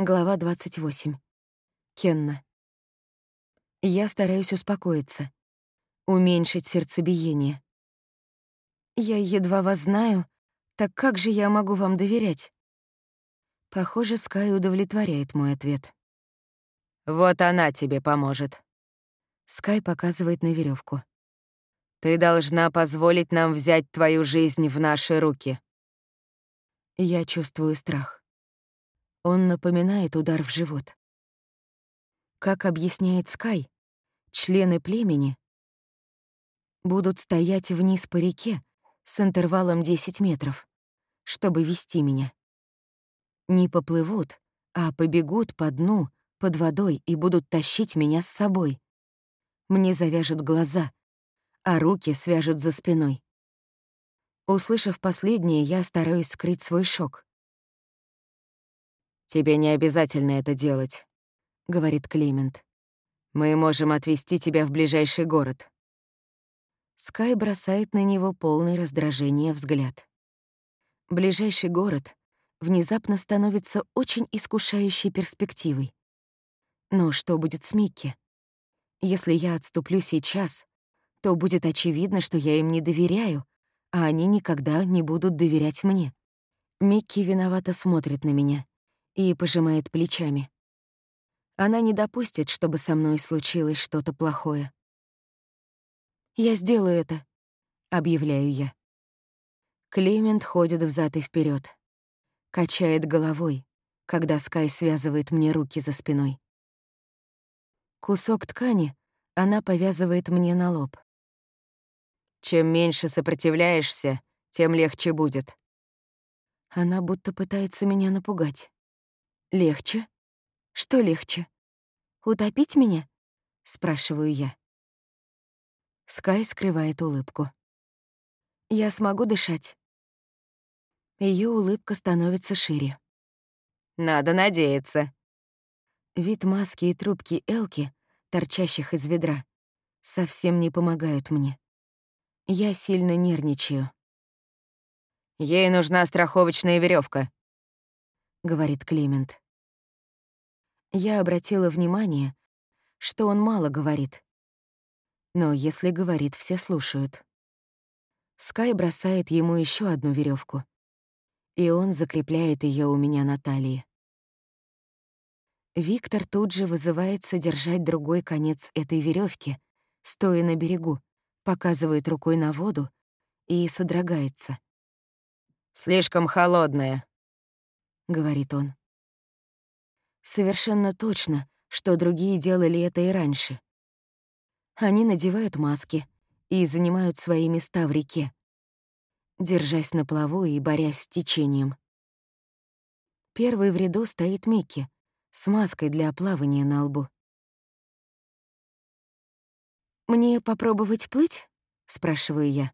Глава 28. Кенна. Я стараюсь успокоиться, уменьшить сердцебиение. Я едва вас знаю, так как же я могу вам доверять? Похоже, Скай удовлетворяет мой ответ. Вот она тебе поможет. Скай показывает на веревку. Ты должна позволить нам взять твою жизнь в наши руки. Я чувствую страх. Он напоминает удар в живот. Как объясняет Скай, члены племени будут стоять вниз по реке с интервалом 10 метров, чтобы вести меня. Не поплывут, а побегут по дну, под водой и будут тащить меня с собой. Мне завяжут глаза, а руки свяжут за спиной. Услышав последнее, я стараюсь скрыть свой шок. «Тебе не обязательно это делать», — говорит Клемент. «Мы можем отвезти тебя в ближайший город». Скай бросает на него полный раздражения взгляд. Ближайший город внезапно становится очень искушающей перспективой. Но что будет с Микки? Если я отступлю сейчас, то будет очевидно, что я им не доверяю, а они никогда не будут доверять мне. Микки виновато смотрит на меня и пожимает плечами. Она не допустит, чтобы со мной случилось что-то плохое. «Я сделаю это», — объявляю я. Клемент ходит взад и вперед, качает головой, когда Скай связывает мне руки за спиной. Кусок ткани она повязывает мне на лоб. Чем меньше сопротивляешься, тем легче будет. Она будто пытается меня напугать. Легче? Что легче? Утопить меня? Спрашиваю я. Скай скрывает улыбку. Я смогу дышать. Ее улыбка становится шире. Надо надеяться. Вид маски и трубки Элки, торчащих из ведра, совсем не помогают мне. Я сильно нервничаю. «Ей нужна страховочная веревка, говорит Клемент. Я обратила внимание, что он мало говорит. Но если говорит, все слушают. Скай бросает ему еще одну веревку, и он закрепляет ее у меня на талии. Виктор тут же вызывает содержать другой конец этой веревки, стоя на берегу, показывает рукой на воду и содрогается. «Слишком холодная», — говорит он. Совершенно точно, что другие делали это и раньше. Они надевают маски и занимают свои места в реке, держась на плаву и борясь с течением. Первый в ряду стоит Микки с маской для плавания на лбу. «Мне попробовать плыть?» — спрашиваю я.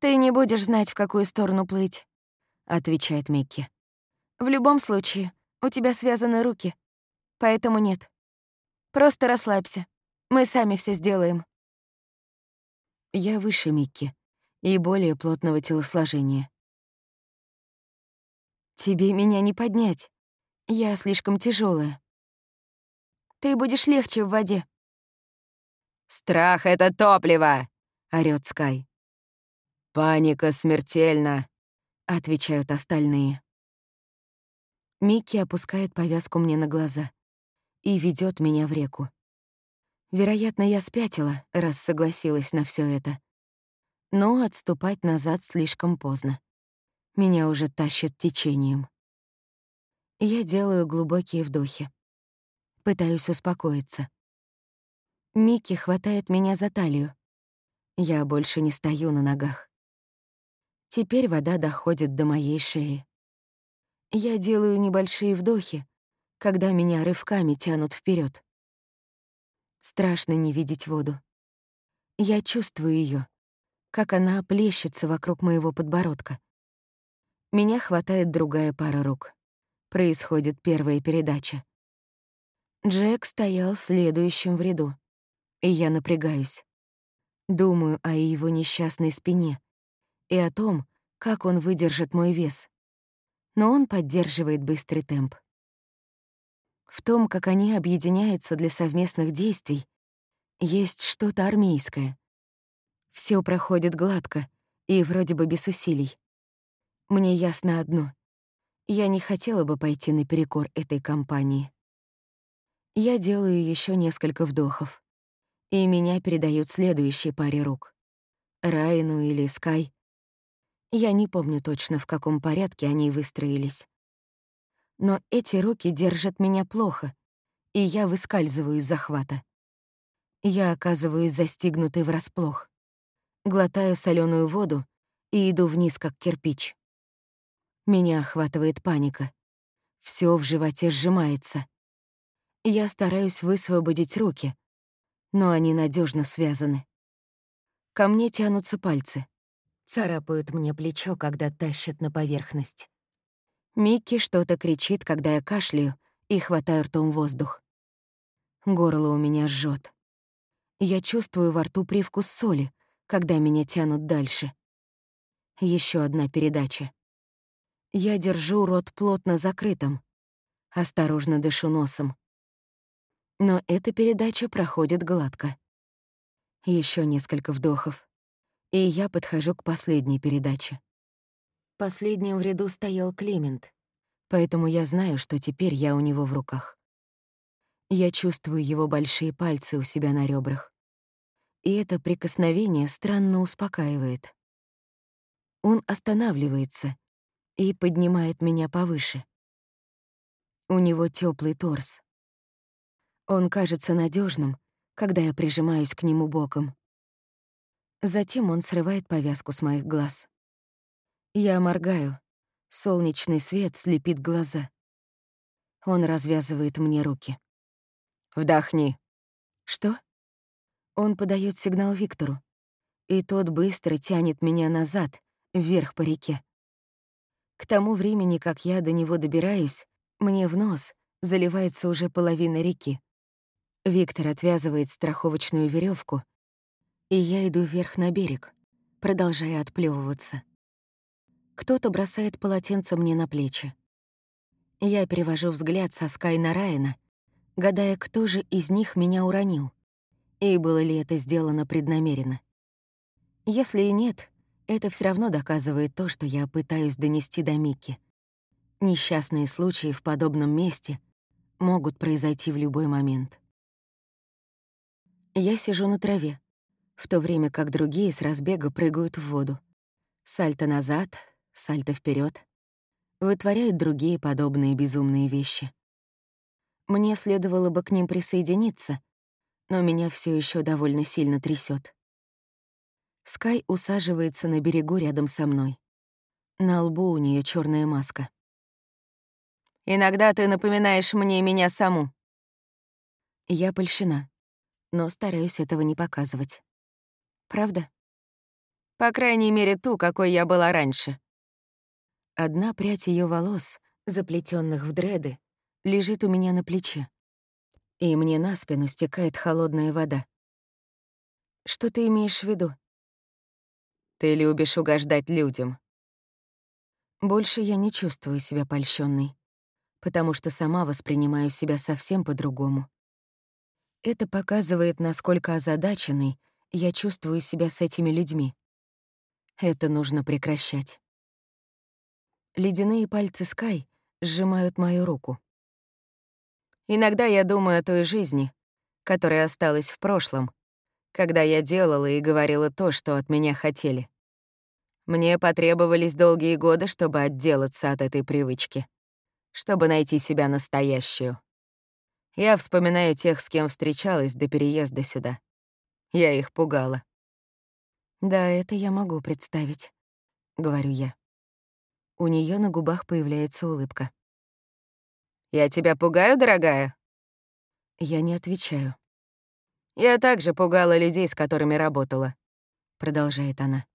«Ты не будешь знать, в какую сторону плыть», — отвечает Микки. «В любом случае, у тебя связаны руки, поэтому нет. Просто расслабься, мы сами все сделаем». Я выше Микки и более плотного телосложения. «Тебе меня не поднять. Я слишком тяжелая. Ты будешь легче в воде», «Страх — это топливо!» — орёт Скай. «Паника смертельна», — отвечают остальные. Микки опускает повязку мне на глаза и ведет меня в реку. Вероятно, я спятила, раз согласилась на все это. Но отступать назад слишком поздно. Меня уже тащит течением. Я делаю глубокие вдохи. Пытаюсь успокоиться. Микки хватает меня за талию. Я больше не стою на ногах. Теперь вода доходит до моей шеи. Я делаю небольшие вдохи, когда меня рывками тянут вперед. Страшно не видеть воду. Я чувствую ее, как она плещется вокруг моего подбородка. Меня хватает другая пара рук. Происходит первая передача. Джек стоял следующим в ряду и я напрягаюсь. Думаю о его несчастной спине и о том, как он выдержит мой вес. Но он поддерживает быстрый темп. В том, как они объединяются для совместных действий, есть что-то армейское. Все проходит гладко и вроде бы без усилий. Мне ясно одно. Я не хотела бы пойти наперекор этой компании. Я делаю еще несколько вдохов, и меня передают следующей паре рук. Райну или Скай. Я не помню точно, в каком порядке они выстроились. Но эти руки держат меня плохо, и я выскальзываю из захвата. Я оказываюсь застигнутой врасплох. Глотаю соленую воду и иду вниз, как кирпич. Меня охватывает паника. Все в животе сжимается. Я стараюсь высвободить руки, но они надежно связаны. Ко мне тянутся пальцы. Царапают мне плечо, когда тащат на поверхность. Микки что-то кричит, когда я кашляю и хватаю ртом воздух. Горло у меня жжет. Я чувствую во рту привкус соли, когда меня тянут дальше. Еще одна передача. Я держу рот плотно закрытым. Осторожно дышу носом. Но эта передача проходит гладко. Еще несколько вдохов. И я подхожу к последней передаче. Последним в ряду стоял Клемент, поэтому я знаю, что теперь я у него в руках. Я чувствую его большие пальцы у себя на ребрах. И это прикосновение странно успокаивает. Он останавливается и поднимает меня повыше. У него теплый торс. Он кажется надежным, когда я прижимаюсь к нему боком. Затем он срывает повязку с моих глаз. Я моргаю. Солнечный свет слепит глаза. Он развязывает мне руки. Вдохни. Что? Он подает сигнал Виктору, и тот быстро тянет меня назад, вверх по реке. К тому времени, как я до него добираюсь, мне в нос заливается уже половина реки. Виктор отвязывает страховочную веревку, и я иду вверх на берег, продолжая отплевываться. Кто-то бросает полотенце мне на плечи. Я перевожу взгляд со Скай на Райана, гадая, кто же из них меня уронил, и было ли это сделано преднамеренно. Если и нет, это все равно доказывает то, что я пытаюсь донести до Микки. Несчастные случаи в подобном месте могут произойти в любой момент. Я сижу на траве, в то время как другие с разбега прыгают в воду. Сальто назад, сальто вперед, вытворяют другие подобные безумные вещи. Мне следовало бы к ним присоединиться, но меня все еще довольно сильно трясет. Скай усаживается на берегу рядом со мной. На лбу у нее черная маска. «Иногда ты напоминаешь мне меня саму». Я польщена, но стараюсь этого не показывать. Правда? По крайней мере, ту, какой я была раньше. Одна прядь ее волос, заплетенных в дреды, лежит у меня на плече, и мне на спину стекает холодная вода. Что ты имеешь в виду? Ты любишь угождать людям. Больше я не чувствую себя польщенной, потому что сама воспринимаю себя совсем по-другому. Это показывает, насколько озадаченной я чувствую себя с этими людьми. Это нужно прекращать. Ледяные пальцы Скай сжимают мою руку. Иногда я думаю о той жизни, которая осталась в прошлом, когда я делала и говорила то, что от меня хотели. Мне потребовались долгие годы, чтобы отделаться от этой привычки, чтобы найти себя настоящую. Я вспоминаю тех, с кем встречалась до переезда сюда. Я их пугала. «Да, это я могу представить», — говорю я. У нее на губах появляется улыбка. «Я тебя пугаю, дорогая?» Я не отвечаю. «Я также пугала людей, с которыми работала», — продолжает она.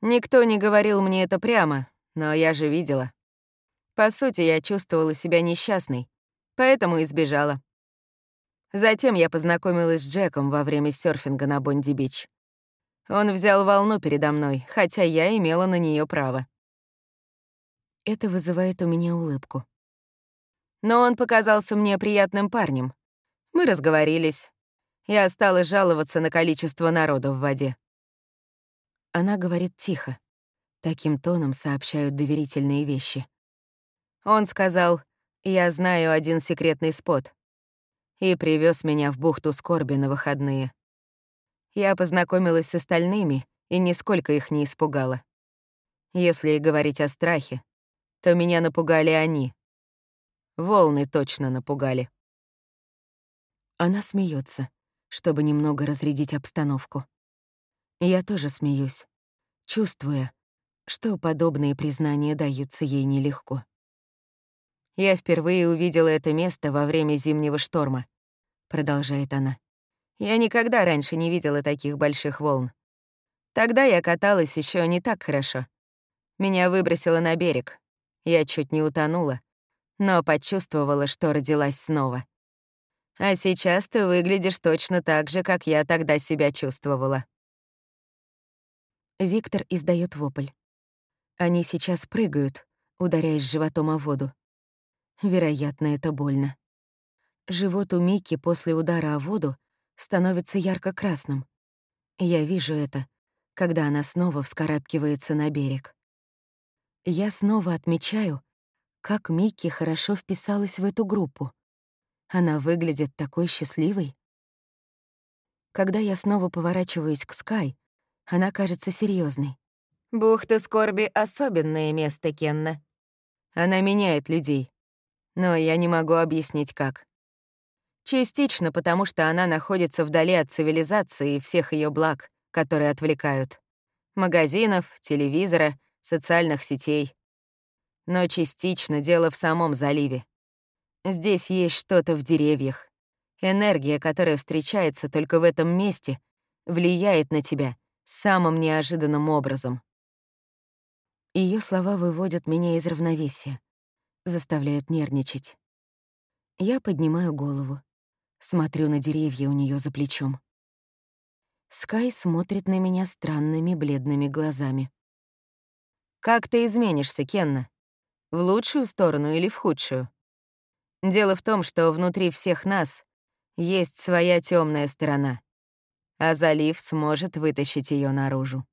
«Никто не говорил мне это прямо, но я же видела. По сути, я чувствовала себя несчастной, поэтому избежала. Затем я познакомилась с Джеком во время серфинга на Бонди-Бич. Он взял волну передо мной, хотя я имела на нее право. Это вызывает у меня улыбку. Но он показался мне приятным парнем. Мы разговорились. Я стала жаловаться на количество народа в воде. Она говорит тихо. Таким тоном сообщают доверительные вещи. Он сказал, я знаю один секретный спот. И привез меня в бухту Скорби на выходные. Я познакомилась с остальными и нисколько их не испугала. Если и говорить о страхе, то меня напугали они. Волны точно напугали. Она смеется, чтобы немного разрядить обстановку. Я тоже смеюсь, чувствуя, что подобные признания даются ей нелегко. «Я впервые увидела это место во время зимнего шторма», — продолжает она. «Я никогда раньше не видела таких больших волн. Тогда я каталась еще не так хорошо. Меня выбросило на берег. Я чуть не утонула, но почувствовала, что родилась снова. А сейчас ты выглядишь точно так же, как я тогда себя чувствовала. Виктор издает вопль. Они сейчас прыгают, ударяясь животом о воду. Вероятно, это больно. Живот у Мики после удара о воду становится ярко-красным. Я вижу это, когда она снова вскарабкивается на берег. Я снова отмечаю, как Микки хорошо вписалась в эту группу. Она выглядит такой счастливой. Когда я снова поворачиваюсь к Скай, она кажется серьезной. «Бухта Скорби — особенное место, Кенна. Она меняет людей. Но я не могу объяснить, как. Частично потому, что она находится вдали от цивилизации и всех ее благ, которые отвлекают. Магазинов, телевизора, социальных сетей. Но частично дело в самом заливе. Здесь есть что-то в деревьях. Энергия, которая встречается только в этом месте, влияет на тебя самым неожиданным образом. Ее слова выводят меня из равновесия, заставляют нервничать. Я поднимаю голову, смотрю на деревья у нее за плечом. Скай смотрит на меня странными бледными глазами. Как ты изменишься, Кенна? В лучшую сторону или в худшую? Дело в том, что внутри всех нас есть своя темная сторона, а залив сможет вытащить ее наружу.